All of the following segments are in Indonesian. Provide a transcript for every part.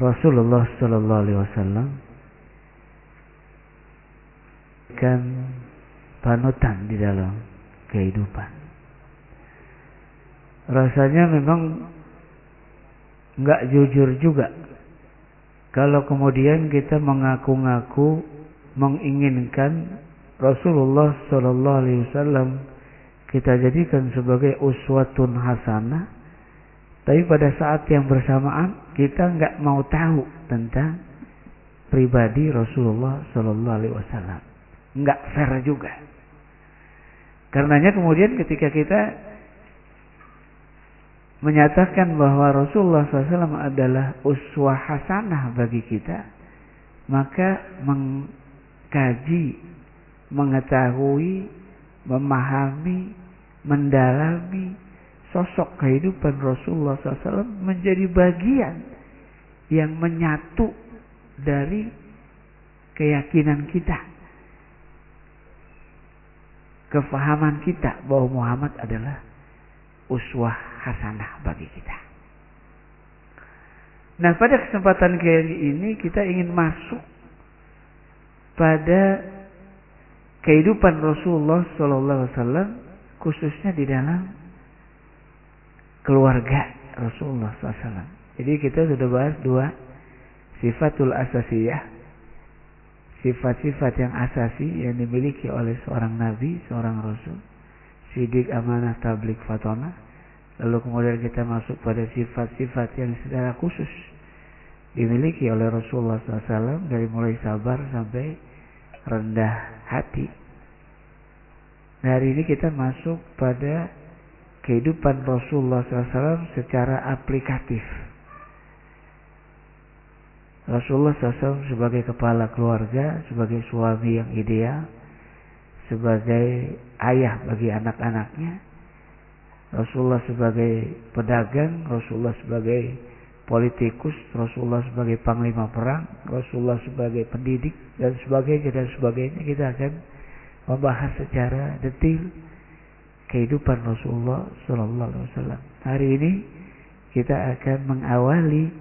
Rasulullah Sallallahu Alaihi Wasallam kan panutan di dalam kehidupan. Rasanya memang nggak jujur juga kalau kemudian kita mengaku-ngaku menginginkan Rasulullah Sallallahu Alaihi Wasallam kita jadikan sebagai uswatun hasanah, tapi pada saat yang bersamaan kita nggak mau tahu tentang pribadi Rasulullah Sallallahu Alaihi Wasallam, nggak fair juga. Karenanya kemudian ketika kita menyatakan bahwa Rasulullah SAW adalah uswah hasanah bagi kita, maka mengkaji, mengetahui, memahami, mendalami sosok kehidupan Rasulullah SAW menjadi bagian yang menyatu dari keyakinan kita. Kefahaman kita bahwa Muhammad adalah uswah hasanah bagi kita. Nah pada kesempatan kali ini kita ingin masuk pada kehidupan Rasulullah Wasallam khususnya di dalam keluarga Rasulullah SAW. Jadi kita sudah bahas dua sifatul asasiyah, sifat-sifat yang asasi yang dimiliki oleh seorang nabi, seorang rasul, sidik, amanah, tablik, fatona. Lalu kemudian kita masuk pada sifat-sifat yang secara khusus dimiliki oleh Rasulullah SAW dari mulai sabar sampai rendah hati. Nah, hari ini kita masuk pada kehidupan Rasulullah SAW secara aplikatif. Rasulullah SAW sebagai kepala keluarga, sebagai suami yang ideal, sebagai ayah bagi anak-anaknya, Rasulullah sebagai pedagang, Rasulullah sebagai politikus, Rasulullah sebagai panglima perang, Rasulullah sebagai pendidik dan sebagainya dan sebagainya kita akan membahas secara detail kehidupan Rasulullah Sallallahu Alaihi Wasallam. Hari ini kita akan mengawali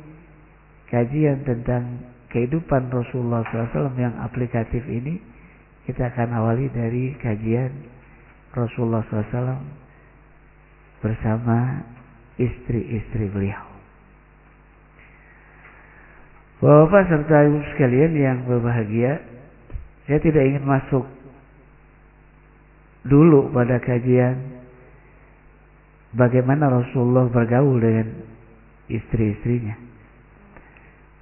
kajian tentang kehidupan Rasulullah SAW yang aplikatif ini. Kita akan awali dari kajian Rasulullah SAW bersama istri-istri beliau. Bapak serta ibu sekalian yang berbahagia, saya tidak ingin masuk dulu pada kajian bagaimana Rasulullah bergaul dengan istri-istrinya.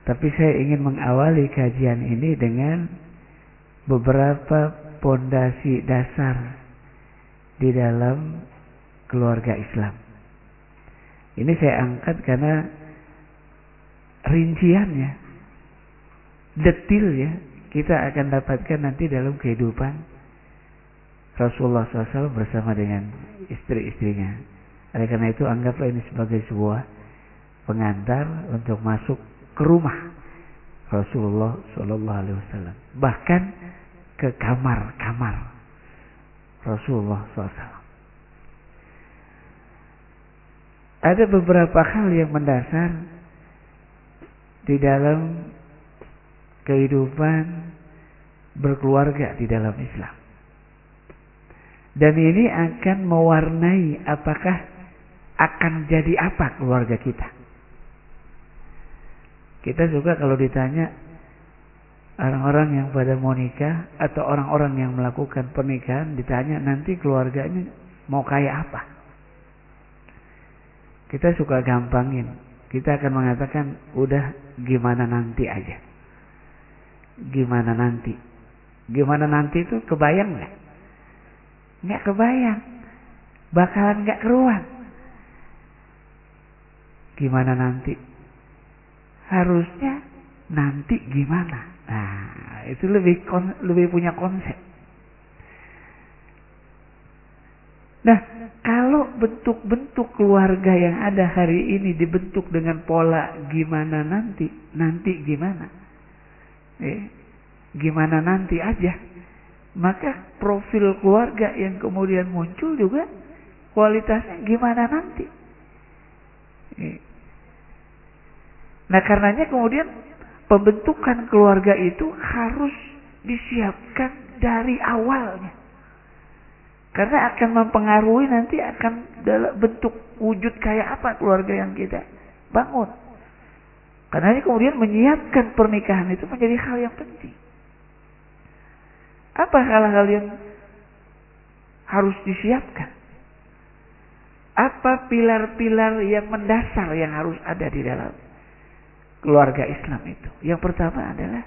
Tapi saya ingin mengawali kajian ini dengan beberapa pondasi dasar di dalam keluarga Islam. Ini saya angkat karena rinciannya, detailnya kita akan dapatkan nanti dalam kehidupan Rasulullah SAW bersama dengan istri-istrinya. Oleh karena itu anggaplah ini sebagai sebuah pengantar untuk masuk ke rumah Rasulullah SAW. Bahkan ke kamar-kamar Rasulullah SAW. Ada beberapa hal yang mendasar di dalam kehidupan berkeluarga di dalam Islam. Dan ini akan mewarnai apakah akan jadi apa keluarga kita. Kita juga kalau ditanya orang-orang yang pada mau nikah atau orang-orang yang melakukan pernikahan ditanya nanti keluarganya mau kayak apa. Kita suka gampangin. Kita akan mengatakan udah gimana nanti aja. Gimana nanti. Gimana nanti itu kebayang nggak? Nggak kebayang. Bakalan nggak keruan. Gimana nanti? Harusnya nanti gimana? Nah itu lebih kon, lebih punya konsep. Nah kalau bentuk-bentuk keluarga yang ada hari ini dibentuk dengan pola gimana nanti nanti gimana? Eh, gimana nanti aja maka profil keluarga yang kemudian muncul juga kualitasnya gimana nanti. Nah karenanya kemudian pembentukan keluarga itu harus disiapkan dari awalnya. Karena akan mempengaruhi nanti akan dalam bentuk wujud kayak apa keluarga yang kita bangun. Karena ini kemudian menyiapkan pernikahan itu menjadi hal yang penting. Apa hal-hal yang harus disiapkan? Apa pilar-pilar yang mendasar yang harus ada di dalam keluarga Islam itu? Yang pertama adalah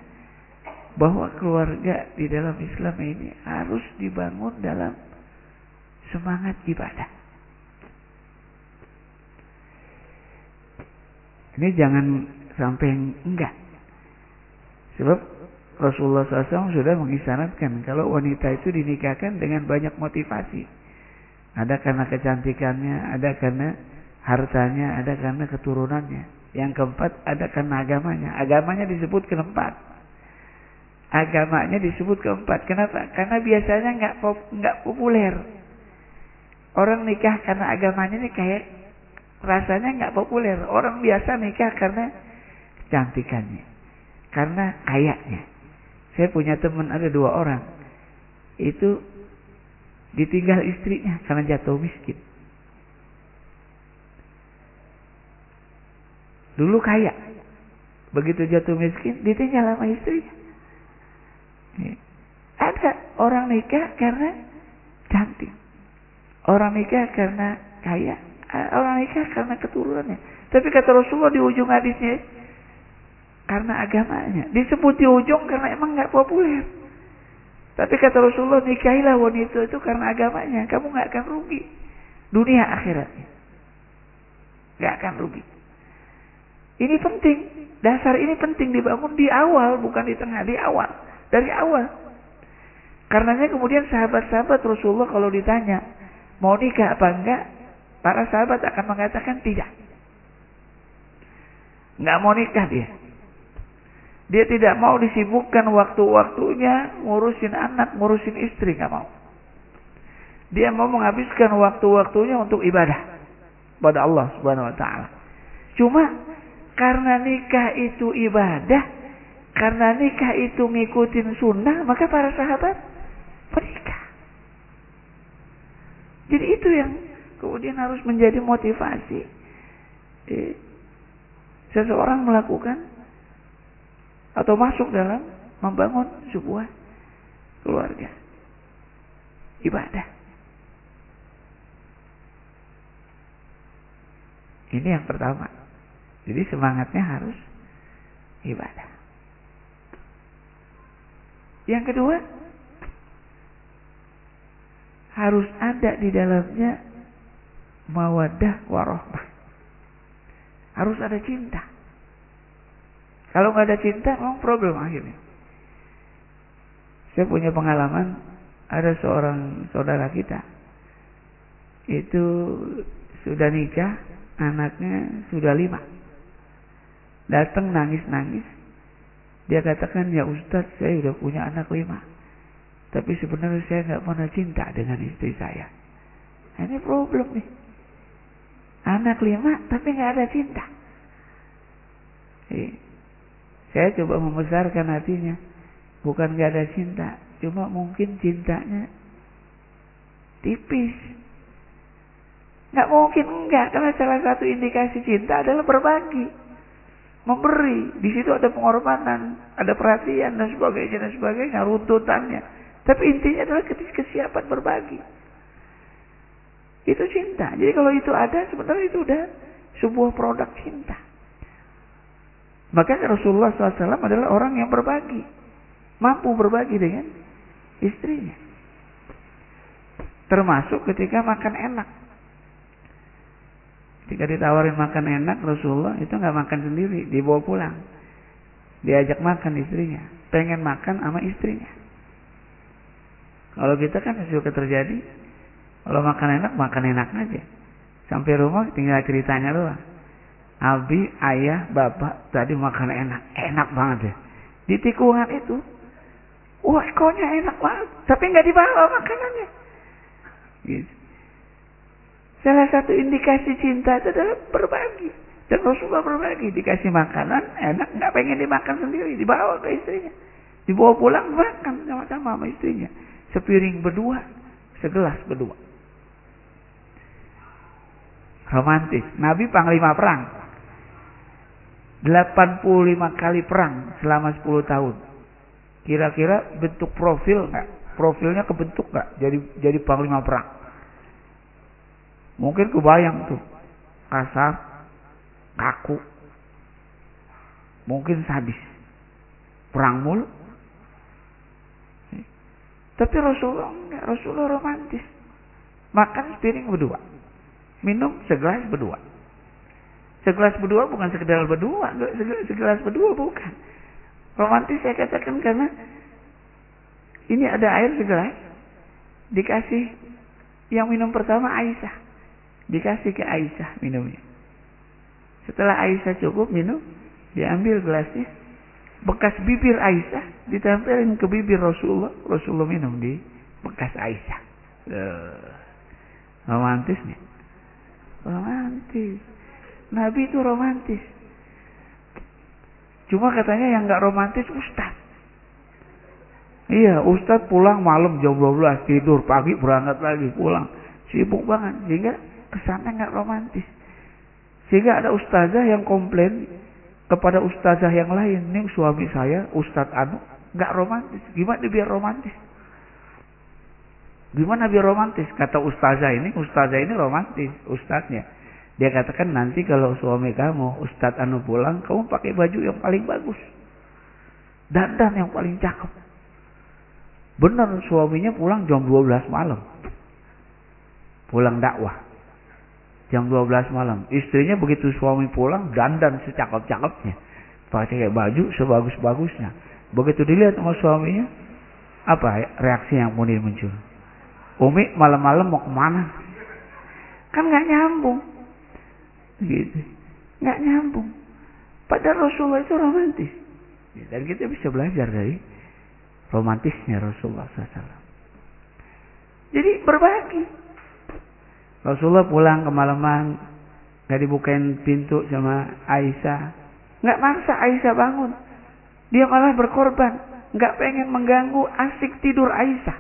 bahwa keluarga di dalam Islam ini harus dibangun dalam semangat ibadah. Ini jangan sampai enggak. Sebab Rasulullah SAW sudah mengisyaratkan kalau wanita itu dinikahkan dengan banyak motivasi. Ada karena kecantikannya, ada karena hartanya, ada karena keturunannya. Yang keempat ada karena agamanya. Agamanya disebut keempat. Agamanya disebut keempat. Kenapa? Karena biasanya nggak nggak populer. Orang nikah karena agamanya ini kayak rasanya nggak populer. Orang biasa nikah karena cantikannya, karena kayaknya. Saya punya teman ada dua orang, itu ditinggal istrinya karena jatuh miskin. Dulu kaya, begitu jatuh miskin ditinggal sama istrinya. Ada orang nikah karena cantik. Orang nikah karena kaya, orang nikah karena keturunannya. Tapi kata Rasulullah di ujung hadisnya karena agamanya. Disebut di ujung karena emang nggak populer. Tapi kata Rasulullah nikahilah wanita itu karena agamanya. Kamu nggak akan rugi dunia akhiratnya. Nggak akan rugi. Ini penting. Dasar ini penting dibangun di awal, bukan di tengah, di awal. Dari awal. Karenanya kemudian sahabat-sahabat Rasulullah kalau ditanya, mau nikah apa enggak? Para sahabat akan mengatakan tidak. Enggak mau nikah dia. Dia tidak mau disibukkan waktu-waktunya ngurusin anak, ngurusin istri, enggak mau. Dia mau menghabiskan waktu-waktunya untuk ibadah pada Allah Subhanahu wa taala. Cuma karena nikah itu ibadah, karena nikah itu ngikutin sunnah, maka para sahabat menikah. Jadi itu yang kemudian harus menjadi motivasi. Eh, seseorang melakukan atau masuk dalam membangun sebuah keluarga. Ibadah. Ini yang pertama. Jadi semangatnya harus ibadah. Yang kedua, harus ada di dalamnya mawadah warohmah. Harus ada cinta. Kalau nggak ada cinta, memang problem akhirnya. Saya punya pengalaman, ada seorang saudara kita, itu sudah nikah, anaknya sudah lima. Datang nangis-nangis, dia katakan, ya Ustadz, saya sudah punya anak lima. Tapi sebenarnya saya nggak pernah cinta dengan istri saya. Nah, ini problem nih. Anak lima tapi nggak ada cinta. Saya coba membesarkan hatinya. Bukan nggak ada cinta, cuma mungkin cintanya tipis. Nggak mungkin enggak, karena salah satu indikasi cinta adalah berbagi, memberi. Di situ ada pengorbanan, ada perhatian dan sebagainya dan sebagainya, runtutannya. Tapi intinya adalah kesiapan berbagi. Itu cinta. Jadi kalau itu ada, sebenarnya itu udah sebuah produk cinta. Maka Rasulullah SAW adalah orang yang berbagi. Mampu berbagi dengan istrinya. Termasuk ketika makan enak. Ketika ditawarin makan enak, Rasulullah itu nggak makan sendiri, dibawa pulang. Diajak makan istrinya. Pengen makan sama istrinya. Kalau kita kan suka terjadi, kalau makan enak, makan enak aja. Sampai rumah tinggal ceritanya doang. Abi, ayah, bapak tadi makan enak. Enak banget ya. Di tikungan itu. Wah, konya enak banget. Tapi nggak dibawa makanannya. Gitu. Salah satu indikasi cinta itu adalah berbagi. Dan Rasulullah berbagi, dikasih makanan, enak, nggak pengen dimakan sendiri, dibawa ke istrinya. Dibawa pulang, makan sama-sama sama istrinya. Sepiring berdua, segelas berdua. Romantis. Nabi panglima perang. 85 kali perang selama 10 tahun. Kira-kira bentuk profil nggak? Profilnya kebentuk nggak? Jadi jadi panglima perang. Mungkin kebayang tuh kasar, kaku, mungkin sadis, perang mulu. Tapi Rasulullah enggak, Rasulullah romantis. Makan sepiring berdua. Minum segelas berdua. Segelas berdua bukan sekedar berdua, segelas berdua bukan. Romantis saya katakan karena ini ada air segelas, dikasih yang minum pertama Aisyah, dikasih ke Aisyah minumnya. Setelah Aisyah cukup minum, diambil gelasnya, bekas bibir Aisyah ditempelin ke bibir Rasulullah, Rasulullah minum di bekas Aisyah. Uh, romantis nih. Romantis. Nabi itu romantis. Cuma katanya yang nggak romantis Ustad. Iya, Ustad pulang malam jam 12 tidur, pagi berangkat lagi pulang. Sibuk banget sehingga kesannya nggak romantis. Sehingga ada ustazah yang komplain kepada ustazah yang lain, nih suami saya Ustad Anu nggak romantis. Gimana biar romantis? Gimana biar romantis? Kata ustazah ini, ustazah ini romantis, ustadznya. Dia katakan nanti kalau suami kamu, ustadz anu pulang, kamu pakai baju yang paling bagus. Dandan yang paling cakep. Benar suaminya pulang jam 12 malam. Pulang dakwah. Jam 12 malam. Istrinya begitu suami pulang, dandan secakep-cakepnya. Pakai baju sebagus-bagusnya. Begitu dilihat sama suaminya, apa reaksi yang muncul? Umi malam-malam mau ke mana? Kan nggak nyambung. Gitu. Nggak nyambung. Padahal Rasulullah itu romantis. Ya, dan kita bisa belajar dari romantisnya Rasulullah SAW. Jadi berbagi. Rasulullah pulang kemalaman, nggak dibukain pintu sama Aisyah, nggak maksa Aisyah bangun. Dia malah berkorban, nggak pengen mengganggu asik tidur Aisyah.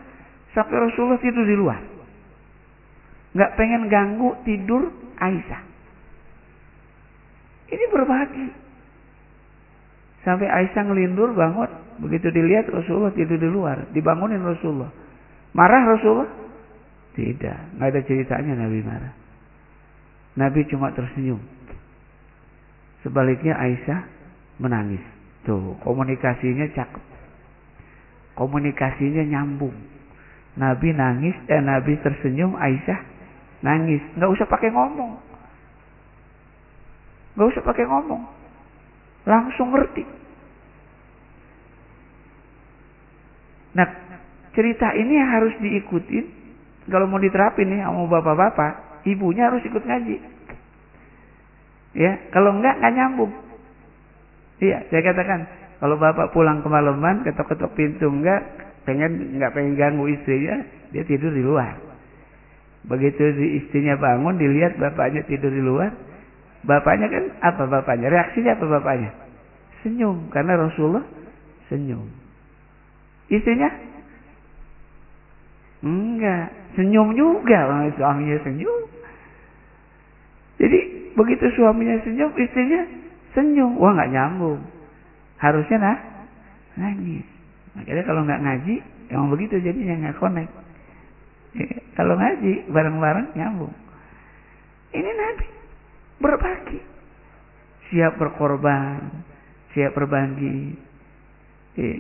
Sampai Rasulullah tidur di luar. Nggak pengen ganggu tidur Aisyah. Ini berbagi. Sampai Aisyah ngelindur bangun. Begitu dilihat Rasulullah tidur di luar. Dibangunin Rasulullah. Marah Rasulullah? Tidak. Nggak ada ceritanya Nabi marah. Nabi cuma tersenyum. Sebaliknya Aisyah menangis. Tuh, komunikasinya cakep. Komunikasinya nyambung. Nabi nangis, eh Nabi tersenyum, Aisyah nangis. Nggak usah pakai ngomong. Nggak usah pakai ngomong. Langsung ngerti. Nah, cerita ini harus diikutin. Kalau mau diterapin nih sama bapak-bapak, ibunya harus ikut ngaji. Ya, kalau enggak nggak nyambung. Iya, saya katakan kalau bapak pulang kemalaman, ketok-ketok pintu enggak, pengen nggak pengen ganggu istrinya, dia tidur di luar. Begitu istrinya bangun, dilihat bapaknya tidur di luar, bapaknya kan apa bapaknya? Reaksinya apa bapaknya? Senyum, karena Rasulullah senyum. Istrinya? Enggak, senyum juga, suaminya senyum. Jadi begitu suaminya senyum, istrinya senyum. Wah nggak nyambung. Harusnya nah nangis. Makanya kalau nggak ngaji, emang begitu jadinya nggak connect. Ya, kalau ngaji bareng-bareng nyambung. Ini Nabi berbagi, siap berkorban, siap berbagi. Ya.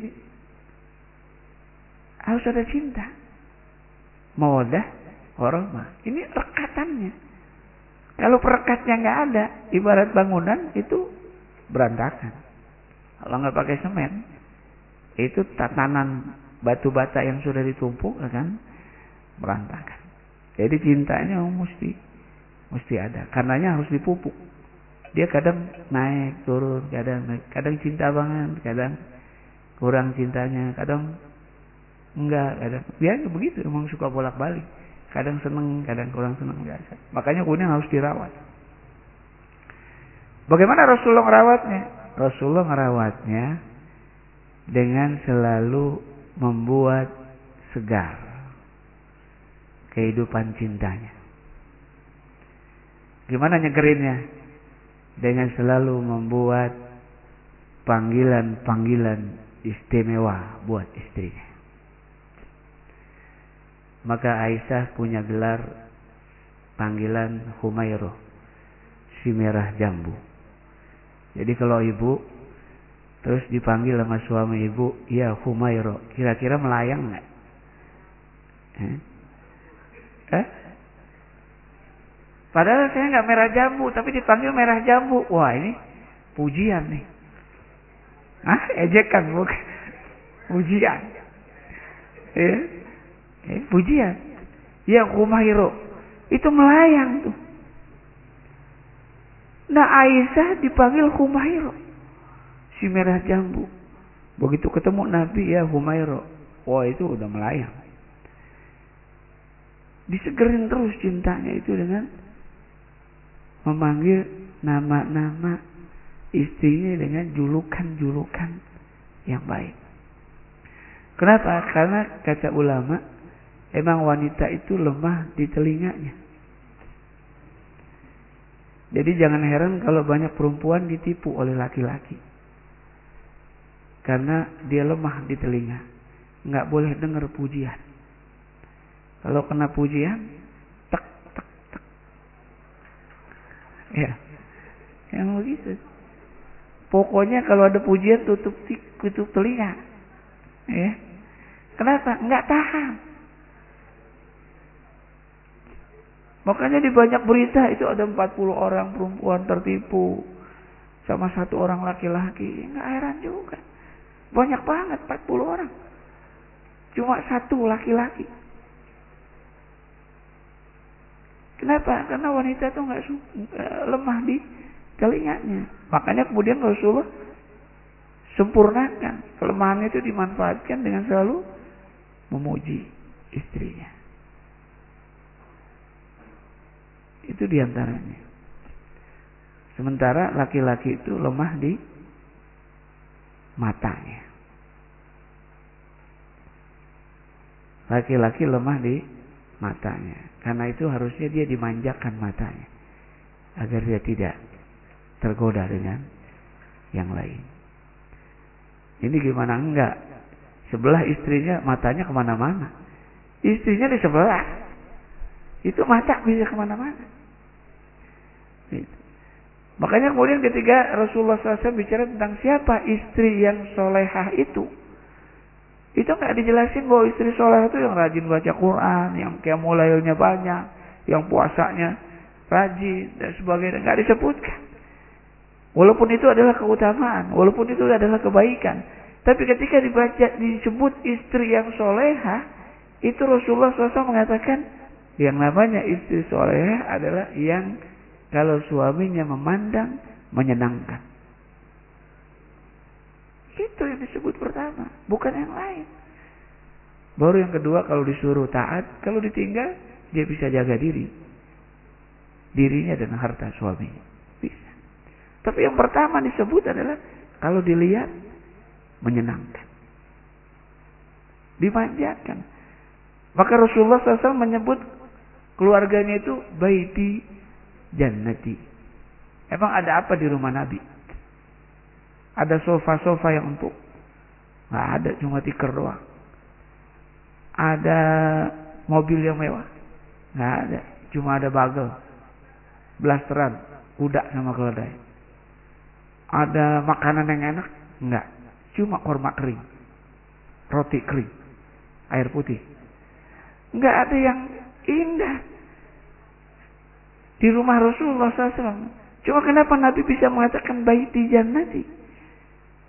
Harus ada cinta, mawadah, warahmah. Ini rekatannya. Kalau perekatnya nggak ada, ibarat bangunan itu berantakan. Kalau nggak pakai semen, itu tatanan batu bata yang sudah ditumpuk akan berantakan. Jadi cintanya mesti mesti ada. Karenanya harus dipupuk. Dia kadang naik turun, kadang naik, kadang cinta banget, kadang kurang cintanya, kadang enggak, kadang biasa begitu. Emang suka bolak balik. Kadang seneng, kadang kurang seneng biasa. Makanya kemudian harus dirawat. Bagaimana Rasulullah merawatnya? Rasulullah merawatnya dengan selalu membuat segar kehidupan cintanya. Gimana nyegerinnya? Dengan selalu membuat panggilan-panggilan istimewa buat istrinya. Maka Aisyah punya gelar panggilan Humairo, si merah jambu. Jadi kalau ibu terus dipanggil sama suami ibu, ya Humairo, kira-kira melayang nggak? Eh? eh? Padahal saya nggak merah jambu, tapi dipanggil merah jambu. Wah ini pujian nih. Ah, ejekan bukan. Pujian. Ya. Eh, pujian. Ya Humairo. Itu melayang tuh. Nah Aisyah dipanggil Humairo. Si merah jambu. Begitu ketemu Nabi ya Humairo. Wah itu udah melayang. Disegerin terus cintanya itu dengan memanggil nama-nama istrinya dengan julukan-julukan yang baik. Kenapa? Karena kata ulama, emang wanita itu lemah di telinganya. Jadi jangan heran kalau banyak perempuan ditipu oleh laki-laki. Karena dia lemah di telinga. Nggak boleh dengar pujian. Kalau kena pujian, Ya. Yang begitu. Pokoknya kalau ada pujian tutup tutup telinga. Ya. Kenapa? Enggak tahan. Makanya di banyak berita itu ada 40 orang perempuan tertipu sama satu orang laki-laki. Enggak heran juga. Banyak banget 40 orang. Cuma satu laki-laki. Kenapa? Karena wanita itu enggak lemah di telinganya. Makanya kemudian Rasulullah sempurnakan. Kelemahannya itu dimanfaatkan dengan selalu memuji istrinya. Itu di antaranya. Sementara laki-laki itu lemah di matanya. Laki-laki lemah di matanya. Karena itu harusnya dia dimanjakan matanya. Agar dia tidak tergoda dengan yang lain. Ini gimana enggak? Sebelah istrinya matanya ke mana-mana. Istrinya di sebelah. Itu mata bisa ke mana-mana. Makanya kemudian ketika Rasulullah SAW bicara tentang siapa istri yang solehah itu. Itu nggak dijelasin bahwa istri solehah itu yang rajin baca Quran, yang kiamulailnya banyak, yang puasanya rajin dan sebagainya. Nggak disebutkan. Walaupun itu adalah keutamaan, walaupun itu adalah kebaikan. Tapi ketika dibaca disebut istri yang soleha, itu Rasulullah SAW mengatakan yang namanya istri soleha adalah yang kalau suaminya memandang menyenangkan. Itu yang disebut pertama, bukan yang lain. Baru yang kedua kalau disuruh taat, kalau ditinggal dia bisa jaga diri. Dirinya dan harta suaminya. Tapi yang pertama disebut adalah kalau dilihat menyenangkan. Dimanjakan. Maka Rasulullah SAW menyebut keluarganya itu baiti jannati. Emang ada apa di rumah Nabi? Ada sofa-sofa yang empuk? Nggak ada, cuma tikar doang. Ada mobil yang mewah? Nggak ada, cuma ada bagel, blasteran, kuda sama keledai. Ada makanan yang enak? Enggak. Cuma korma kering. Roti kering. Air putih. Enggak ada yang indah. Di rumah Rasulullah SAW. Cuma kenapa Nabi bisa mengatakan baiti jannati?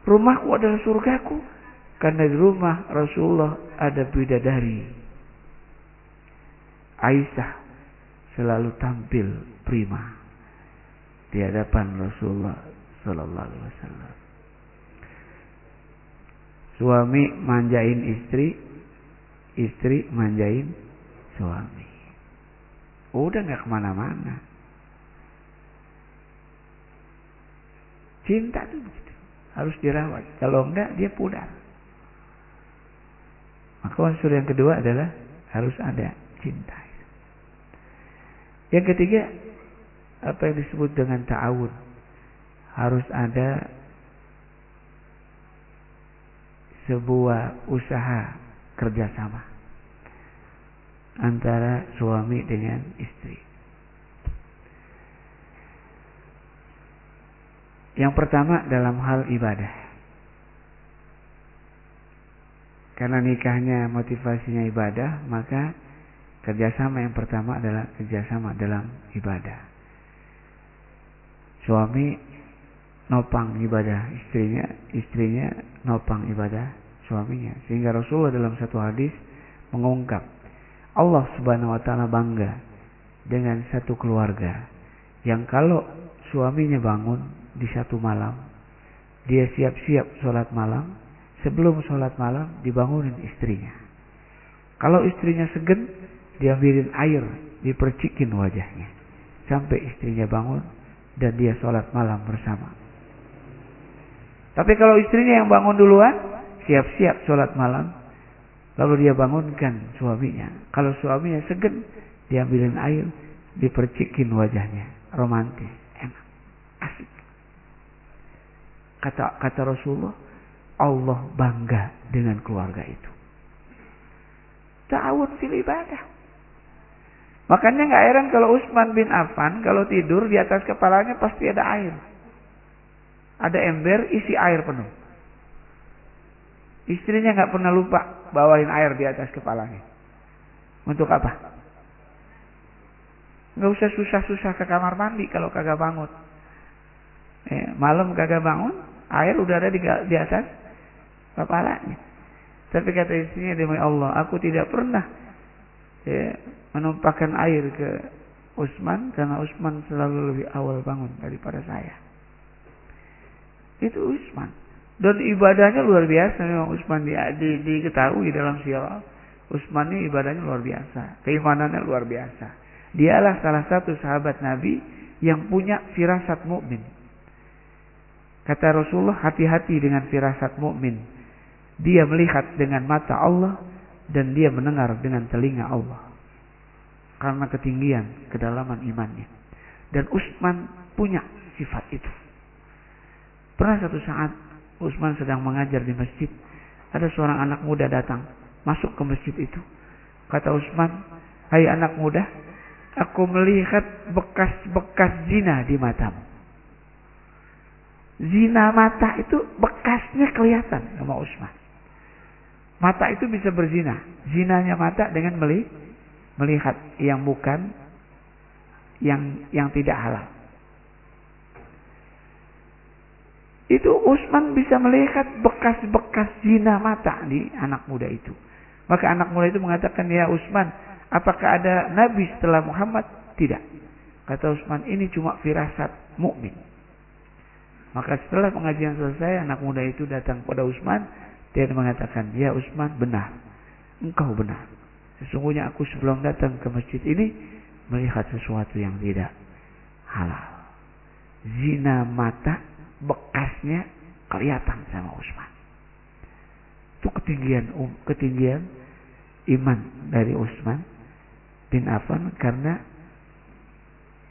Rumahku adalah surgaku. Karena di rumah Rasulullah ada bidadari. Aisyah selalu tampil prima di hadapan Rasulullah Sallallahu Alaihi Wasallam. Suami manjain istri, istri manjain suami. Udah nggak ke mana-mana. Cinta tuh. Harus dirawat. Kalau enggak dia pudar. Maka unsur yang kedua adalah harus ada cinta. Yang ketiga, apa yang disebut dengan ta'awun. Harus ada sebuah usaha kerjasama antara suami dengan istri. Yang pertama dalam hal ibadah. Karena nikahnya motivasinya ibadah, maka kerjasama yang pertama adalah kerjasama dalam ibadah. Suami nopang ibadah istrinya, istrinya nopang ibadah suaminya. Sehingga Rasulullah dalam satu hadis mengungkap Allah Subhanahu wa taala bangga dengan satu keluarga yang kalau suaminya bangun di satu malam, dia siap-siap sholat malam, sebelum sholat malam dibangunin istrinya. Kalau istrinya segen, diambilin air, dipercikin wajahnya. Sampai istrinya bangun dan dia sholat malam bersama. Tapi kalau istrinya yang bangun duluan, siap-siap sholat malam, lalu dia bangunkan suaminya. Kalau suaminya segen, diambilin air, dipercikin wajahnya. Romantis, enak, asik. Kata kata Rasulullah, Allah bangga dengan keluarga itu. Ta'awun fil ibadah. Makanya nggak heran kalau Utsman bin Affan kalau tidur di atas kepalanya pasti ada air. Ada ember isi air penuh. Istrinya nggak pernah lupa bawain air di atas kepalanya. Untuk apa? Nggak usah susah-susah ke kamar mandi kalau kagak bangun. Eh, malam kagak bangun, air udah ada di, di atas kepalanya. Tapi kata istrinya demi Allah, aku tidak pernah ya, menumpahkan air ke Utsman karena Utsman selalu lebih awal bangun daripada saya. Itu Utsman. Dan ibadahnya luar biasa memang Utsman di, di, diketahui dalam sirah. Utsman ini ibadahnya luar biasa, keimanannya luar biasa. Dialah salah satu sahabat Nabi yang punya firasat mukmin. Kata Rasulullah, hati-hati dengan firasat mukmin. Dia melihat dengan mata Allah dan dia mendengar dengan telinga Allah. Karena ketinggian, kedalaman imannya. Dan Utsman punya sifat itu. Pernah satu saat Utsman sedang mengajar di masjid, ada seorang anak muda datang, masuk ke masjid itu. Kata Utsman, "Hai anak muda, aku melihat bekas-bekas zina di matamu." Zina mata itu bekasnya kelihatan sama Utsman. Mata itu bisa berzina. Zinanya mata dengan meli melihat yang bukan yang yang tidak halal. Itu Utsman bisa melihat bekas-bekas zina mata di anak muda itu. Maka anak muda itu mengatakan, "Ya Utsman, apakah ada nabi setelah Muhammad?" Tidak. Kata Utsman, "Ini cuma firasat mukmin." Maka setelah pengajian selesai, anak muda itu datang pada Utsman. Dia mengatakan, ya Utsman benar. Engkau benar. Sesungguhnya aku sebelum datang ke masjid ini, melihat sesuatu yang tidak halal. Zina mata, bekasnya kelihatan sama Utsman. Itu ketinggian um, ketinggian iman dari Utsman bin Affan karena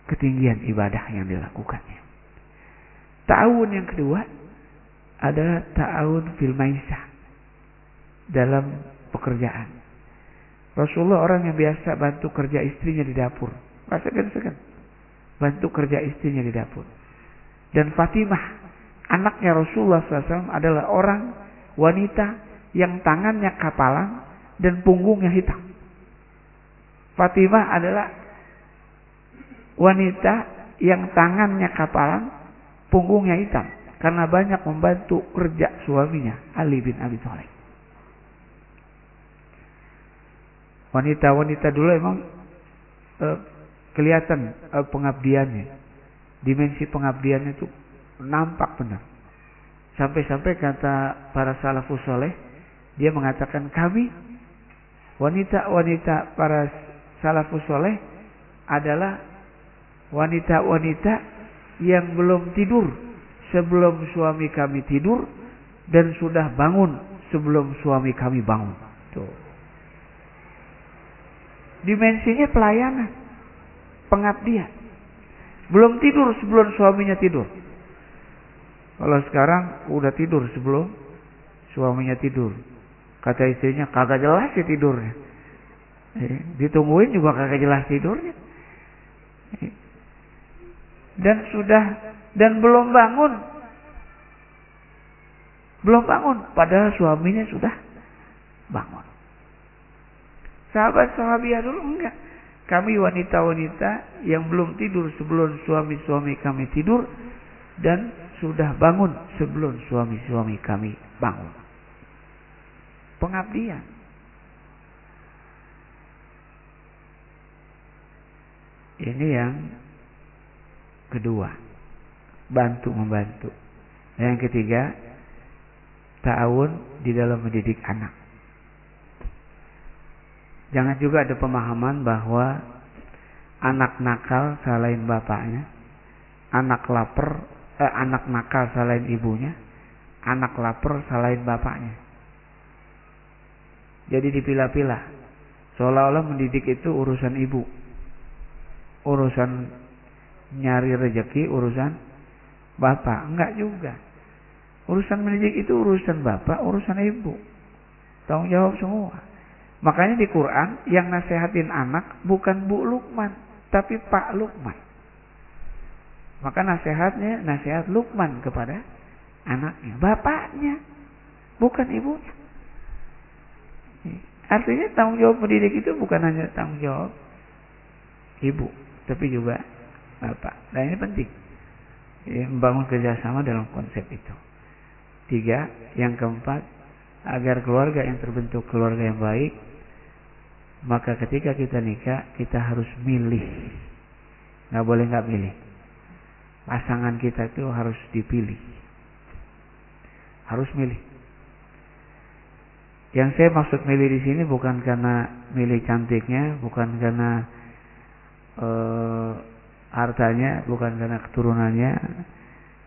ketinggian ibadah yang dilakukannya. Ta'awun yang kedua adalah ta'awun fil maisah dalam pekerjaan. Rasulullah orang yang biasa bantu kerja istrinya di dapur. Rasakan-rasakan. Bantu kerja istrinya di dapur. Dan Fatimah, anaknya Rasulullah SAW adalah orang wanita yang tangannya kapalan dan punggungnya hitam. Fatimah adalah wanita yang tangannya kapalan punggungnya hitam karena banyak membantu kerja suaminya Ali bin Abi Thalib. Wanita-wanita dulu emang eh, kelihatan eh, pengabdiannya, dimensi pengabdiannya itu nampak benar. Sampai-sampai kata para salafus soleh, dia mengatakan kami wanita-wanita para salafus soleh adalah wanita-wanita yang belum tidur sebelum suami kami tidur dan sudah bangun sebelum suami kami bangun. Tuh. Dimensinya pelayanan, pengabdian. Belum tidur sebelum suaminya tidur. Kalau sekarang udah tidur sebelum suaminya tidur. Kata istrinya kagak jelas sih tidurnya. Eh, ditungguin juga kagak jelas tidurnya. Dan sudah dan belum bangun. Belum bangun padahal suaminya sudah bangun. Sahabat sahabiah dulu enggak. Kami wanita-wanita yang belum tidur sebelum suami-suami kami tidur dan sudah bangun sebelum suami-suami kami bangun. Pengabdian. Ini yang kedua. Bantu membantu. Yang ketiga, ta'awun di dalam mendidik anak. Jangan juga ada pemahaman bahwa anak nakal selain bapaknya, anak lapar, eh, anak nakal selain ibunya, anak lapar selain bapaknya. Jadi dipilah-pilah. Seolah-olah mendidik itu urusan ibu. Urusan nyari rejeki, urusan bapak. Enggak juga. Urusan mendidik itu urusan bapak, urusan ibu. Tanggung jawab semua. Makanya di Quran yang nasehatin anak bukan Bu Lukman, tapi Pak Lukman. Maka nasihatnya nasihat Lukman kepada anaknya, bapaknya, bukan ibunya. Artinya tanggung jawab pendidik itu bukan hanya tanggung jawab ibu, tapi juga bapak. Dan ini penting. Ya, membangun kerjasama dalam konsep itu. Tiga, yang keempat, agar keluarga yang terbentuk keluarga yang baik, maka ketika kita nikah, kita harus milih. Nggak boleh nggak milih. Pasangan kita itu harus dipilih. Harus milih. Yang saya maksud milih di sini bukan karena milih cantiknya, bukan karena uh, hartanya, bukan karena keturunannya,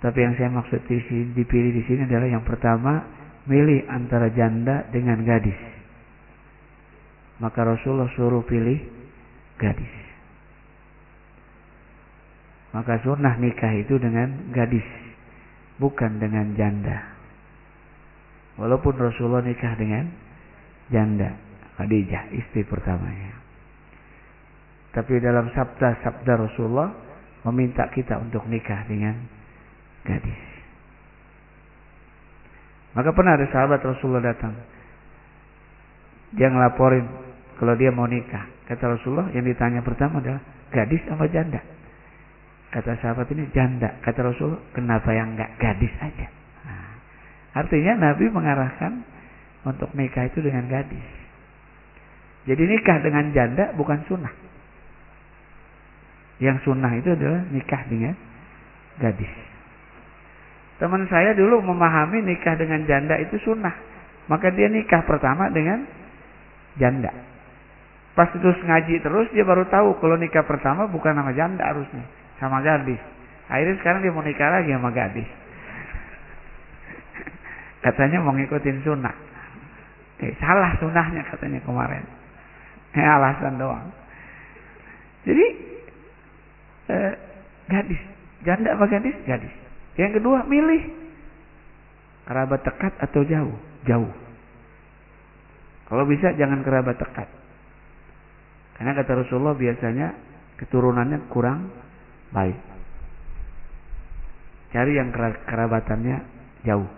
tapi yang saya maksud di dipilih di sini adalah yang pertama milih antara janda dengan gadis. Maka Rasulullah suruh pilih gadis. Maka sunnah nikah itu dengan gadis, bukan dengan janda. Walaupun Rasulullah nikah dengan janda Khadijah istri pertamanya. Tapi dalam sabda-sabda Rasulullah meminta kita untuk nikah dengan gadis. Maka pernah ada sahabat Rasulullah datang. Dia ngelaporin kalau dia mau nikah. Kata Rasulullah yang ditanya pertama adalah gadis sama janda. Kata sahabat ini janda. Kata Rasulullah kenapa yang enggak gadis aja? Artinya Nabi mengarahkan untuk nikah itu dengan gadis. Jadi nikah dengan janda bukan sunnah. Yang sunnah itu adalah nikah dengan gadis. Teman saya dulu memahami nikah dengan janda itu sunnah. Maka dia nikah pertama dengan janda. Pas terus ngaji terus dia baru tahu kalau nikah pertama bukan sama janda harusnya. Sama gadis. Akhirnya sekarang dia mau nikah lagi sama gadis. Katanya mau ngikutin sunnah. Eh, salah sunnahnya katanya kemarin. Eh, alasan doang. Jadi eh, gadis, janda apa gadis? Gadis. Yang kedua milih kerabat dekat atau jauh, jauh. Kalau bisa jangan kerabat dekat. Karena kata Rasulullah biasanya keturunannya kurang baik. Cari yang kerabatannya jauh.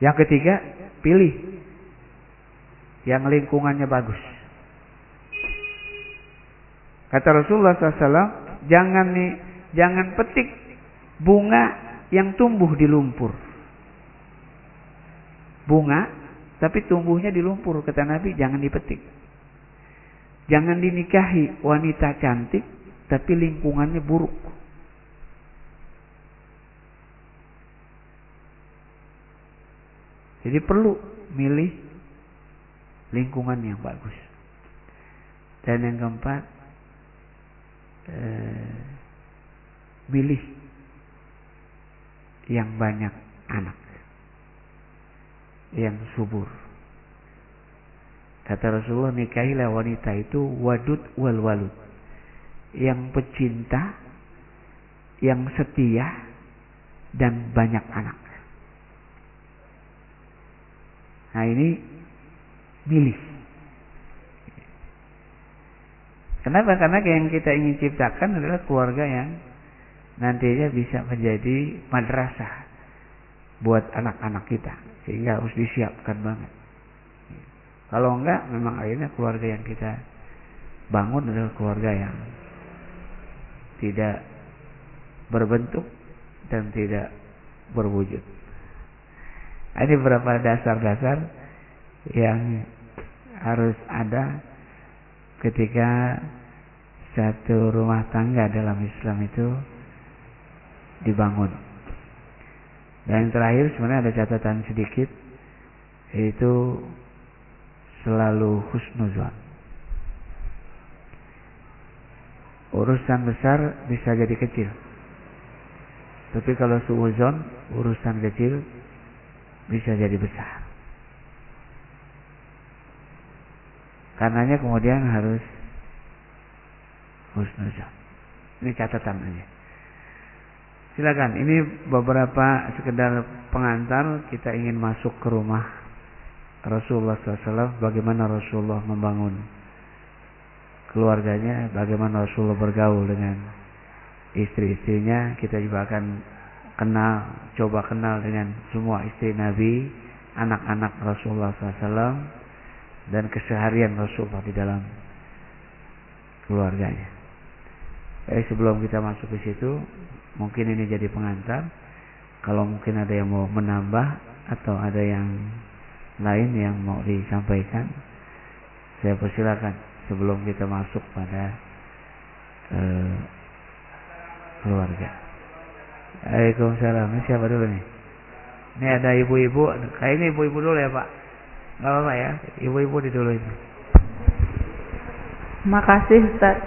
Yang ketiga, pilih yang lingkungannya bagus. Kata Rasulullah SAW, jangan nih, jangan petik bunga yang tumbuh di lumpur. Bunga, tapi tumbuhnya di lumpur. Kata Nabi, jangan dipetik. Jangan dinikahi wanita cantik, tapi lingkungannya buruk. Jadi perlu milih lingkungan yang bagus. Dan yang keempat, eh, milih yang banyak anak. Yang subur. Kata Rasulullah nikahilah wanita itu wadud wal walud. Yang pecinta, yang setia, dan banyak anak. Nah ini milih. Kenapa? Karena yang kita ingin ciptakan adalah keluarga yang nantinya bisa menjadi madrasah buat anak-anak kita. Sehingga harus disiapkan banget. Kalau enggak, memang akhirnya keluarga yang kita bangun adalah keluarga yang tidak berbentuk dan tidak berwujud. Ini beberapa dasar-dasar yang harus ada ketika satu rumah tangga dalam Islam itu dibangun. Dan yang terakhir sebenarnya ada catatan sedikit yaitu selalu husnuzon. Urusan besar bisa jadi kecil. Tapi kalau suuzon, urusan kecil bisa jadi besar. Karenanya kemudian harus husnuzon. Ini catatan aja. Silakan, ini beberapa sekedar pengantar kita ingin masuk ke rumah Rasulullah SAW bagaimana Rasulullah membangun keluarganya, bagaimana Rasulullah bergaul dengan istri-istrinya. Kita juga akan kenal, coba kenal dengan semua istri Nabi, anak-anak Rasulullah SAW, dan keseharian Rasulullah di dalam keluarganya. Eh, sebelum kita masuk ke situ, mungkin ini jadi pengantar. Kalau mungkin ada yang mau menambah atau ada yang lain yang mau disampaikan saya persilakan sebelum kita masuk pada uh, keluarga. Waalaikumsalam. Ini siapa dulu nih? Ini ada ibu-ibu. Kayaknya ibu-ibu dulu ya Pak. Gak apa-apa ya. Ibu-ibu di dulu ini. Makasih Ustaz.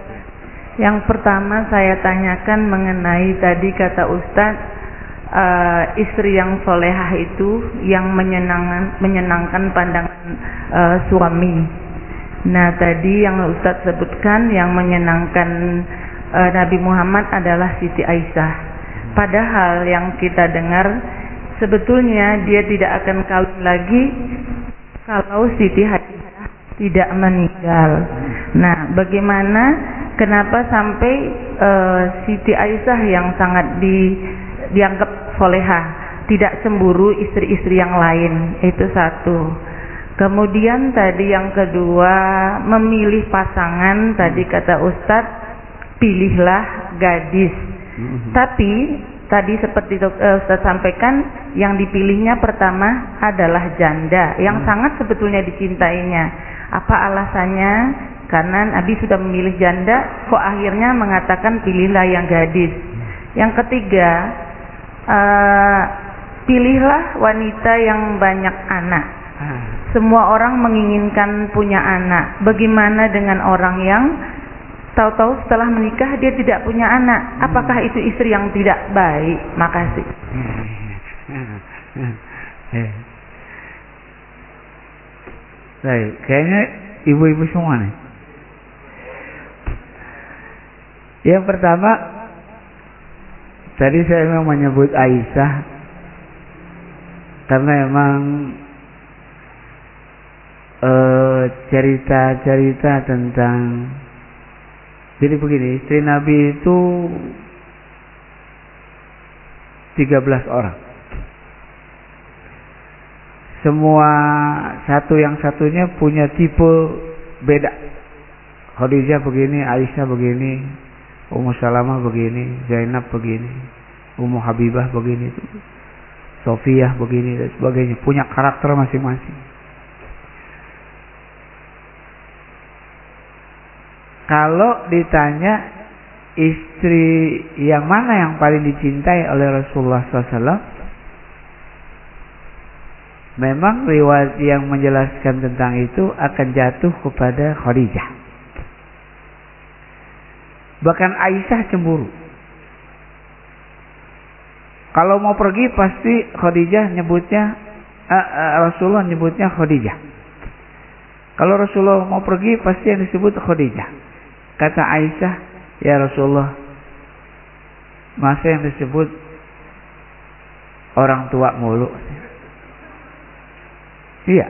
Yang pertama saya tanyakan mengenai tadi kata Ustaz uh, istri yang solehah itu yang menyenangkan menyenangkan pandangan uh, suami. Nah tadi yang Ustadz sebutkan yang menyenangkan uh, Nabi Muhammad adalah Siti Aisyah. Padahal yang kita dengar sebetulnya dia tidak akan kawin lagi kalau Siti Aisyah tidak meninggal. Nah, bagaimana kenapa sampai uh, Siti Aisyah yang sangat di dianggap soleha, tidak cemburu istri-istri yang lain. Itu satu. Kemudian tadi yang kedua, memilih pasangan, tadi kata Ustadz, pilihlah gadis. Mm-hmm. Tapi tadi seperti uh, Ustaz sampaikan yang dipilihnya pertama adalah janda yang hmm. sangat sebetulnya dicintainya. Apa alasannya? Karena Nabi sudah memilih janda, kok akhirnya mengatakan pilihlah yang gadis. Yang ketiga, uh, pilihlah wanita yang banyak anak. Ah. Semua orang menginginkan punya anak. Bagaimana dengan orang yang tahu-tahu setelah menikah dia tidak punya anak? Hmm. Apakah itu istri yang tidak baik? Makasih. Baik, kayaknya ibu-ibu semua nih. Yang pertama Tadi saya memang menyebut Aisyah karena memang eh, cerita-cerita uh, tentang jadi begini, istri Nabi itu 13 orang. Semua satu yang satunya punya tipe beda. Khadijah begini, Aisyah begini, Ummu Salamah begini, Zainab begini, Ummu Habibah begini, Sofiyah begini dan sebagainya, punya karakter masing-masing. Kalau ditanya istri yang mana yang paling dicintai oleh Rasulullah SAW, memang riwayat yang menjelaskan tentang itu akan jatuh kepada Khadijah. Bahkan Aisyah cemburu. Kalau mau pergi pasti Khadijah nyebutnya uh, uh, Rasulullah nyebutnya Khadijah. Kalau Rasulullah mau pergi pasti yang disebut Khadijah. Kata Aisyah, ya Rasulullah, masa yang disebut orang tua mulu. Iya.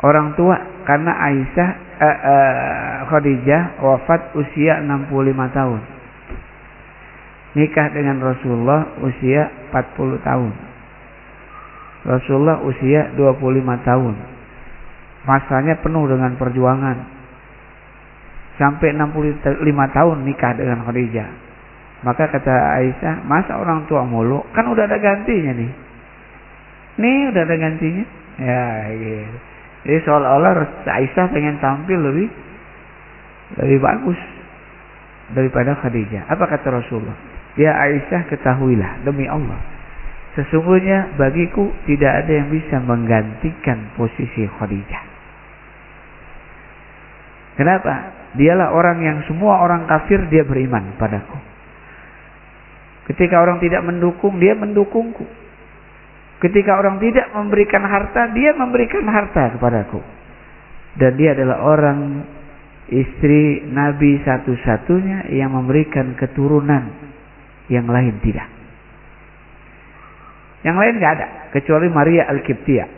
Orang tua karena Aisyah uh, uh, Khadijah wafat usia 65 tahun. Nikah dengan Rasulullah usia 40 tahun. Rasulullah usia 25 tahun. Masanya penuh dengan perjuangan. Sampai 65 tahun nikah dengan Khadijah. Maka kata Aisyah, masa orang tua mulu? Kan udah ada gantinya nih. Nih udah ada gantinya. Ya gitu. Jadi seolah-olah Aisyah pengen tampil lebih lebih bagus daripada Khadijah. Apa kata Rasulullah? Ya Aisyah ketahuilah demi Allah. Sesungguhnya bagiku tidak ada yang bisa menggantikan posisi Khadijah. Kenapa? Dialah orang yang semua orang kafir dia beriman padaku. Ketika orang tidak mendukung, dia mendukungku. Ketika orang tidak memberikan harta, dia memberikan harta kepadaku. Dan dia adalah orang istri Nabi satu-satunya yang memberikan keturunan yang lain tidak. Yang lain nggak ada kecuali Maria Al-Qibtiyah.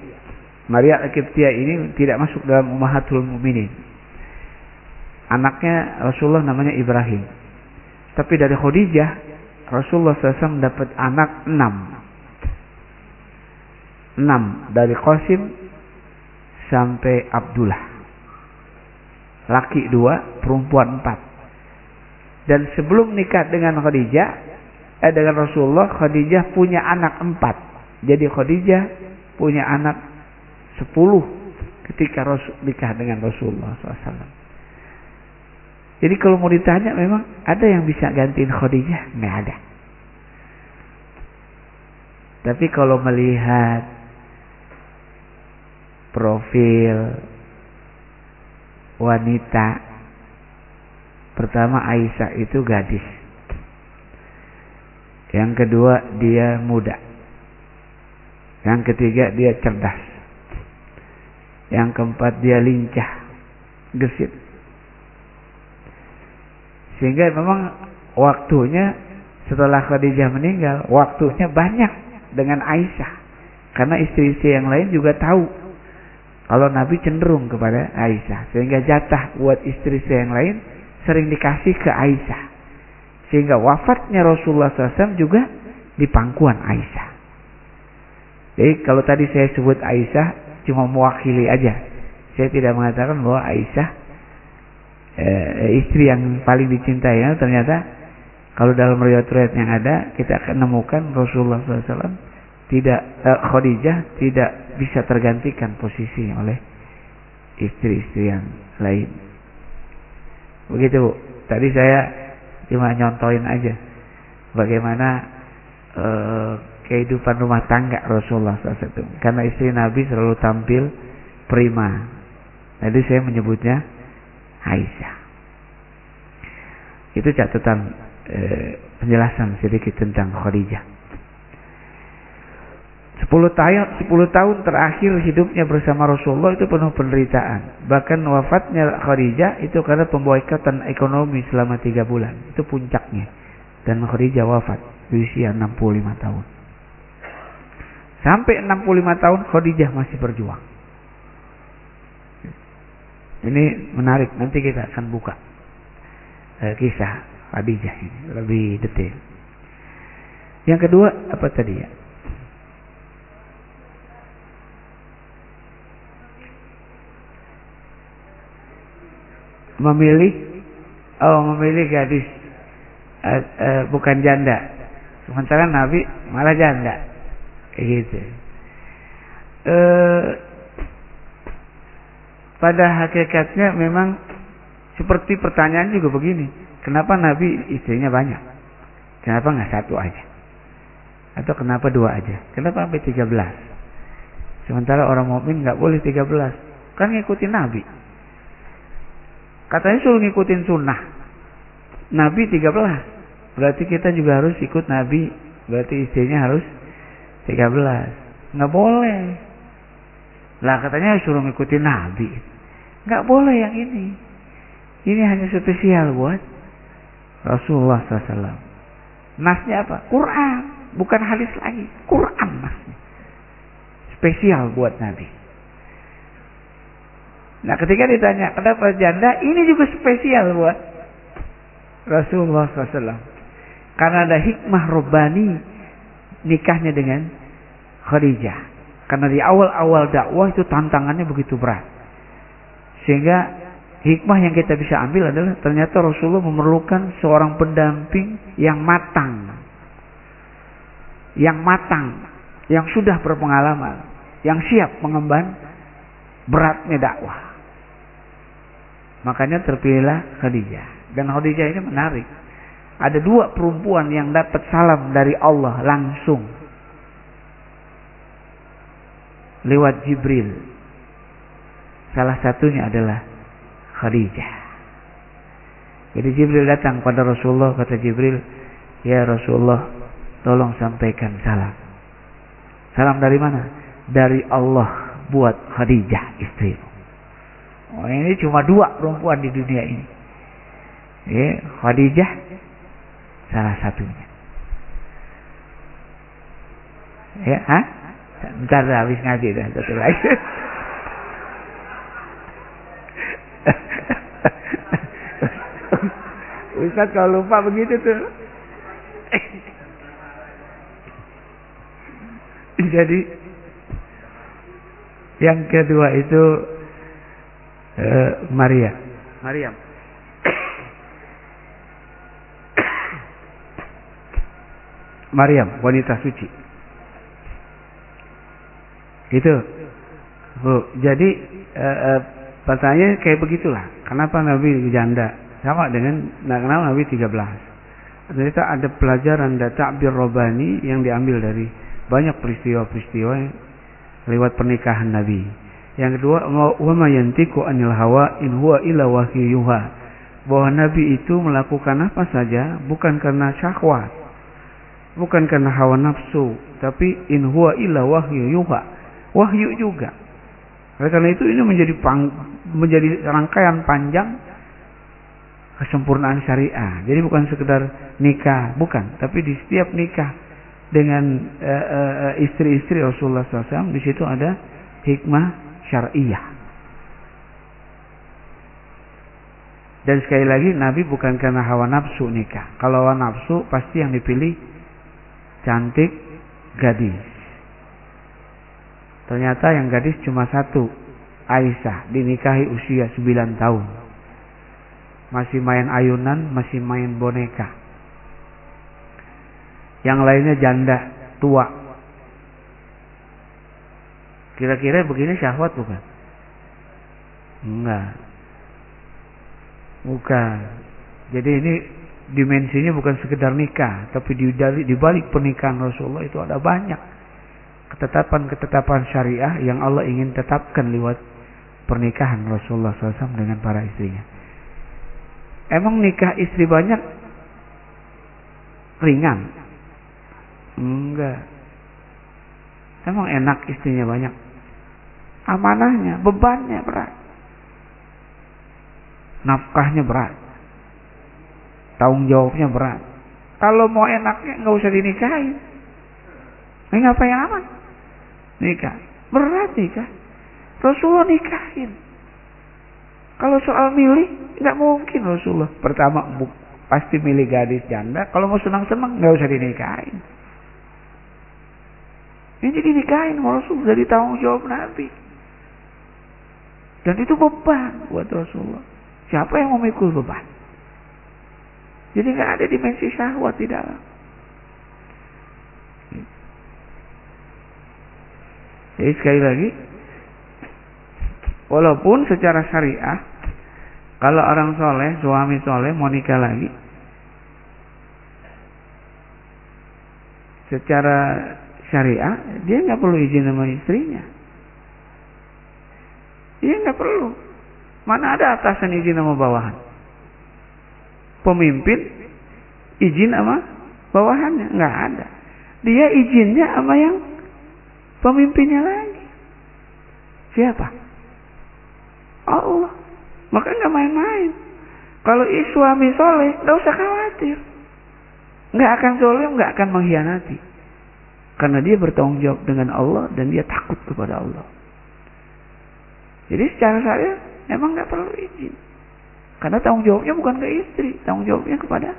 Maria Al-Qibtiyah ini tidak masuk dalam Ummahatul Mukminin. Anaknya Rasulullah namanya Ibrahim. Tapi dari Khadijah Rasulullah SAW mendapat anak enam enam dari Qasim sampai Abdullah. Laki dua, perempuan empat. Dan sebelum nikah dengan Khadijah, eh, dengan Rasulullah, Khadijah punya anak empat. Jadi Khadijah punya anak sepuluh ketika Rasul nikah dengan Rasulullah SAW. Jadi kalau mau ditanya memang ada yang bisa gantiin Khadijah? Nggak ada. Tapi kalau melihat profil wanita pertama Aisyah itu gadis yang kedua dia muda yang ketiga dia cerdas yang keempat dia lincah gesit sehingga memang waktunya setelah Khadijah meninggal waktunya banyak dengan Aisyah karena istri-istri yang lain juga tahu kalau Nabi cenderung kepada Aisyah. Sehingga jatah buat istri-istri yang lain sering dikasih ke Aisyah. Sehingga wafatnya Rasulullah SAW juga di pangkuan Aisyah. Jadi kalau tadi saya sebut Aisyah cuma mewakili aja. Saya tidak mengatakan bahwa Aisyah eh, istri yang paling dicintai. Ya, ternyata kalau dalam riwayat-riwayat yang ada kita akan menemukan Rasulullah SAW tidak eh, Khadijah tidak bisa tergantikan posisi oleh istri-istri yang lain. Begitu Bu. Tadi saya cuma nyontoin aja bagaimana eh, kehidupan rumah tangga Rasulullah SAW. Karena istri Nabi selalu tampil prima. Jadi saya menyebutnya Aisyah. Itu catatan eh, penjelasan sedikit tentang Khadijah. Sepuluh tahun, sepuluh tahun terakhir hidupnya bersama Rasulullah itu penuh penderitaan. Bahkan wafatnya Khadijah itu karena pemboikotan ekonomi selama tiga bulan. Itu puncaknya. Dan Khadijah wafat di usia 65 tahun. Sampai 65 tahun Khadijah masih berjuang. Ini menarik. Nanti kita akan buka eh, kisah Khadijah ini lebih detail. Yang kedua apa tadi ya? memilih oh memilih gadis uh, uh, bukan janda sementara Nabi malah janda gitu uh, pada hakikatnya memang seperti pertanyaan juga begini kenapa Nabi istrinya banyak kenapa nggak satu aja atau kenapa dua aja kenapa sampai tiga belas sementara orang mukmin nggak boleh tiga belas kan ngikutin Nabi Katanya suruh ngikutin sunnah. Nabi 13. Berarti kita juga harus ikut Nabi Berarti istrinya harus 13. Nggak boleh. Lah katanya suruh ngikutin Nabi. Nggak boleh yang ini. Ini hanya spesial buat Rasulullah SAW. Nasnya apa? Quran. Bukan hadis lagi. Quran nasnya. Spesial buat Nabi. Nah ketika ditanya kenapa janda, ini juga spesial buat Rasulullah SAW. Karena ada hikmah robani nikahnya dengan Khadijah. Karena di awal-awal dakwah itu tantangannya begitu berat. Sehingga hikmah yang kita bisa ambil adalah ternyata Rasulullah memerlukan seorang pendamping yang matang. Yang matang, yang sudah berpengalaman, yang siap mengemban beratnya dakwah. Makanya terpilihlah Khadijah. Dan Khadijah ini menarik. Ada dua perempuan yang dapat salam dari Allah langsung. Lewat Jibril. Salah satunya adalah Khadijah. Jadi Jibril datang pada Rasulullah, kata Jibril, Ya Rasulullah, tolong sampaikan salam. Salam dari mana? Dari Allah buat Khadijah istrimu. Oh, ini cuma dua perempuan di dunia ini. Ya, Khadijah salah satunya. Ya, ha? Bentar habis ngaji dah satu lagi. Ustaz kalau lupa begitu tuh. Jadi yang kedua itu uh, Maria. Maryam. Maryam, wanita suci. Itu. Bu, jadi uh, uh, pertanyaannya kayak begitulah. Kenapa Nabi janda? Sama dengan kenapa Nabi 13. Ternyata ada pelajaran dan takbir robani yang diambil dari banyak peristiwa-peristiwa lewat pernikahan Nabi. Yang kedua, wa ma yantiqu anil hawa in huwa illa wahyuha. Bahwa Nabi itu melakukan apa saja bukan karena syahwat, bukan karena hawa nafsu, tapi in huwa illa wahyuha. Wahyu juga. Oleh karena itu ini menjadi pang, menjadi rangkaian panjang kesempurnaan syariah. Jadi bukan sekedar nikah, bukan, tapi di setiap nikah dengan istri-istri uh, uh, Rasulullah SAW di situ ada hikmah syariah. Dan sekali lagi Nabi bukan karena hawa nafsu nikah. Kalau hawa nafsu pasti yang dipilih cantik gadis. Ternyata yang gadis cuma satu, Aisyah, dinikahi usia 9 tahun. Masih main ayunan, masih main boneka. Yang lainnya janda, tua. Kira-kira begini syahwat bukan? Enggak. Bukan. Jadi ini dimensinya bukan sekedar nikah, tapi di balik pernikahan Rasulullah itu ada banyak ketetapan-ketetapan syariah yang Allah ingin tetapkan lewat pernikahan Rasulullah SAW dengan para istrinya. Emang nikah istri banyak ringan? Enggak. Emang enak istrinya banyak? Amanahnya, bebannya berat. Nafkahnya berat. Tanggung jawabnya berat. Kalau mau enaknya nggak usah dinikahin. Ini ngapain aman? nikah. Berat nikah. Rasulullah nikahin. Kalau soal milih, nggak mungkin Rasulullah. Pertama, pasti milih gadis janda. Kalau mau senang-senang, nggak usah dinikahin. Ini dinikahin sama Rasul jadi tanggung jawab Nabi. Dan itu beban buat Rasulullah. Siapa yang memikul beban? Jadi nggak ada dimensi syahwat di dalam. Jadi sekali lagi, walaupun secara syariah, kalau orang soleh, suami soleh mau nikah lagi, secara syariah dia nggak perlu izin sama istrinya. Dia nggak perlu. Mana ada atasan izin sama bawahan? Pemimpin izin sama bawahannya nggak ada. Dia izinnya sama yang pemimpinnya lagi. Siapa? Allah. Maka nggak main-main. Kalau suami soleh, nggak usah khawatir. Nggak akan soleh, nggak akan mengkhianati. Karena dia bertanggung jawab dengan Allah dan dia takut kepada Allah. Jadi secara saya memang nggak perlu izin. Karena tanggung jawabnya bukan ke istri, tanggung jawabnya kepada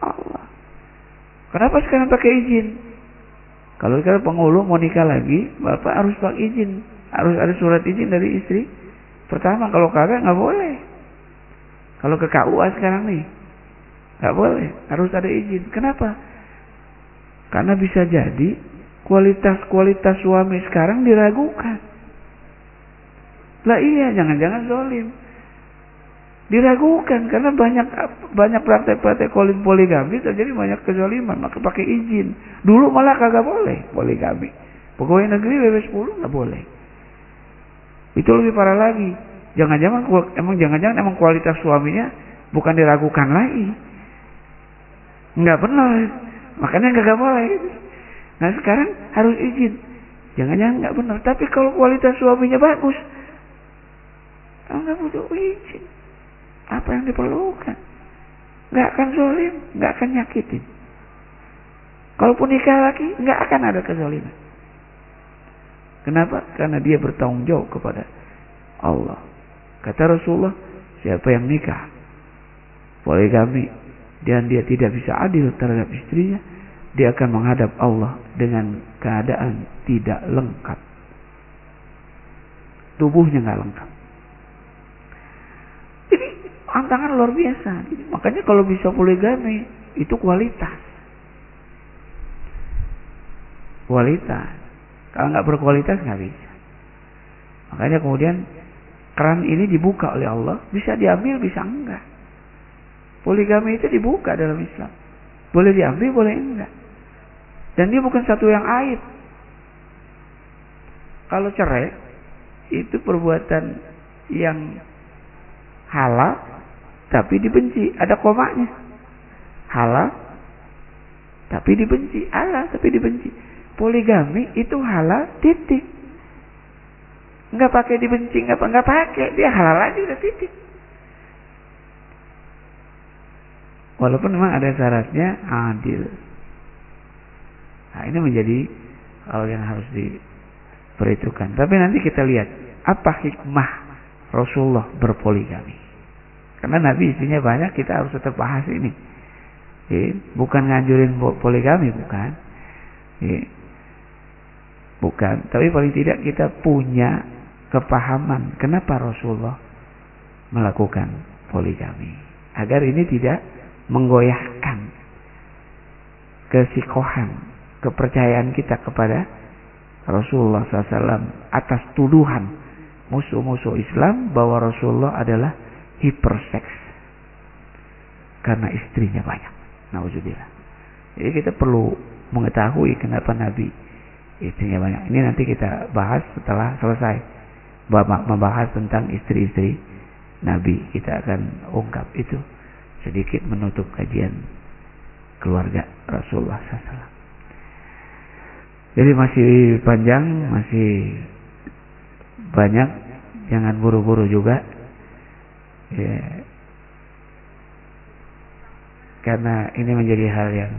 Allah. Kenapa sekarang pakai izin? Kalau sekarang penghulu mau nikah lagi, bapak harus pakai izin, harus ada surat izin dari istri. Pertama kalau kagak nggak boleh. Kalau ke KUA sekarang nih, nggak boleh, harus ada izin. Kenapa? Karena bisa jadi kualitas-kualitas suami sekarang diragukan. Lah iya, jangan-jangan zolim diragukan karena banyak banyak praktek-praktek poligami terjadi banyak kezaliman maka pakai izin dulu malah kagak boleh poligami pegawai negeri WW 10 nggak boleh itu lebih parah lagi. Jangan-jangan emang jangan-jangan emang kualitas suaminya bukan diragukan lagi. Nggak benar makanya kagak boleh. Nah sekarang harus izin. Jangan-jangan nggak benar. Tapi kalau kualitas suaminya bagus nggak butuh izin. Apa yang diperlukan. Nggak akan zolim, nggak akan nyakitin. Kalaupun nikah lagi, nggak akan ada kezaliman. Kenapa? Karena dia bertanggung jawab kepada Allah. Kata Rasulullah, siapa yang nikah poligami dan dia tidak bisa adil terhadap istrinya, dia akan menghadap Allah dengan keadaan tidak lengkap. Tubuhnya nggak lengkap tantangan luar biasa. Makanya kalau bisa poligami itu kualitas. Kualitas. Kalau nggak berkualitas nggak bisa. Makanya kemudian keran ini dibuka oleh Allah, bisa diambil, bisa enggak. Poligami itu dibuka dalam Islam. Boleh diambil, boleh enggak. Dan dia bukan satu yang aib. Kalau cerai, itu perbuatan yang halal tapi dibenci. Ada komanya. Halal tapi dibenci. Halal tapi dibenci. Poligami itu halal titik. Enggak pakai dibenci, enggak enggak pakai, dia halal aja udah titik. Walaupun memang ada syaratnya adil. Nah, ini menjadi hal yang harus diperhitungkan. Tapi nanti kita lihat apa hikmah Rasulullah berpoligami. Karena Nabi istrinya banyak, kita harus tetap bahas ini. Ya, bukan nganjurin poligami, bukan. Ya, bukan. Tapi paling tidak kita punya kepahaman kenapa Rasulullah melakukan poligami. Agar ini tidak menggoyahkan kesikohan, kepercayaan kita kepada Rasulullah SAW atas tuduhan musuh-musuh Islam bahwa Rasulullah adalah hiperseks karena istrinya banyak. Nauzubillah. Jadi kita perlu mengetahui kenapa Nabi istrinya banyak. Ini nanti kita bahas setelah selesai membahas tentang istri-istri Nabi. Kita akan ungkap itu sedikit menutup kajian keluarga Rasulullah SAW. Jadi masih panjang, masih banyak. Jangan buru-buru juga ya karena ini menjadi hal yang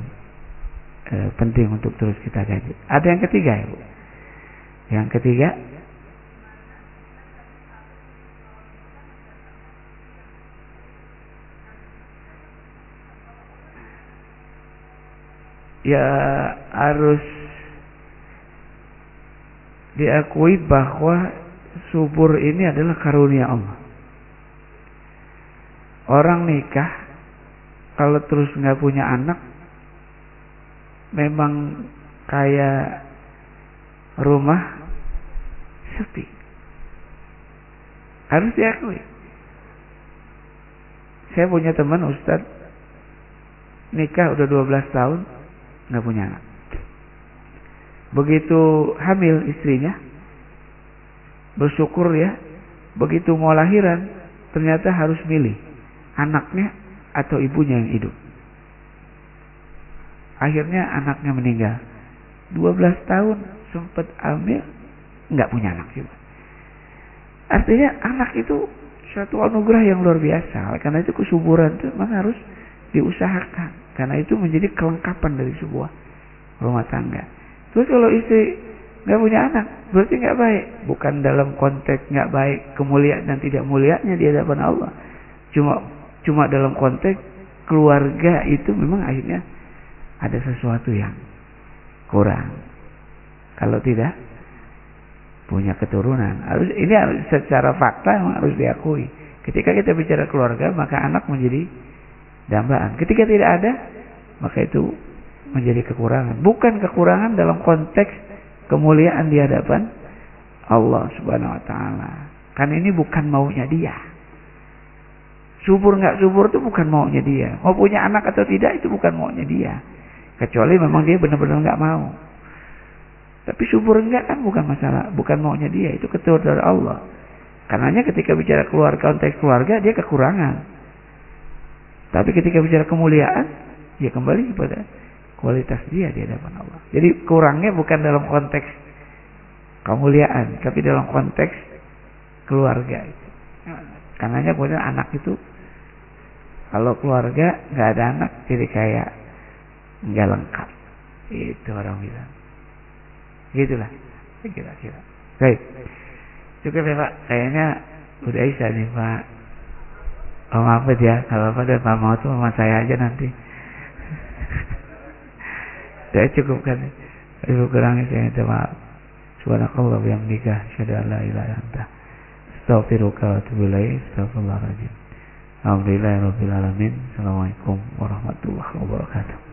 eh, penting untuk terus kita kaji. Ada yang ketiga ya Bu? Yang ketiga ya harus diakui bahwa subur ini adalah karunia Allah. Orang nikah kalau terus nggak punya anak memang kayak rumah sepi. Harus diakui. Saya punya teman Ustadz nikah udah 12 tahun nggak punya anak. Begitu hamil istrinya bersyukur ya, begitu mau lahiran ternyata harus milih anaknya atau ibunya yang hidup. Akhirnya anaknya meninggal. 12 tahun sempat hamil nggak punya anak juga. Artinya anak itu suatu anugerah yang luar biasa. Karena itu kesuburan itu memang harus diusahakan. Karena itu menjadi kelengkapan dari sebuah rumah tangga. Terus kalau istri nggak punya anak, berarti nggak baik. Bukan dalam konteks nggak baik kemuliaan dan tidak mulianya di hadapan Allah. Cuma cuma dalam konteks keluarga itu memang akhirnya ada sesuatu yang kurang. Kalau tidak punya keturunan, harus ini secara fakta harus diakui. Ketika kita bicara keluarga, maka anak menjadi dambaan. Ketika tidak ada, maka itu menjadi kekurangan. Bukan kekurangan dalam konteks kemuliaan di hadapan Allah Subhanahu wa taala. Kan ini bukan maunya dia. Subur nggak subur itu bukan maunya dia. Mau punya anak atau tidak itu bukan maunya dia. Kecuali memang dia benar-benar nggak mau. Tapi subur enggak kan bukan masalah, bukan maunya dia, itu ketua dari Allah. Karenanya ketika bicara keluarga konteks keluarga dia kekurangan. Tapi ketika bicara kemuliaan, dia kembali kepada kualitas dia di hadapan Allah. Jadi kurangnya bukan dalam konteks kemuliaan, tapi dalam konteks keluarga. Karenanya kemudian anak itu kalau keluarga nggak ada anak jadi kayak nggak lengkap. Itu orang bilang. Gitulah kira-kira. Baik. Cukup ya Pak. Kayaknya udah bisa nih Pak. Oh maaf ya. Kalau apa dan Pak mau tuh sama saya aja nanti. saya cukupkan. Ibu kurangi saya minta maaf. Subhanakallah yang nikah. Syada la ilaha anta. Astaghfiruka wa atubu ilaih. Astaghfirullahaladzim. Alhamdulillah Rabbil Alamin. Assalamualaikum warahmatullahi wabarakatuh.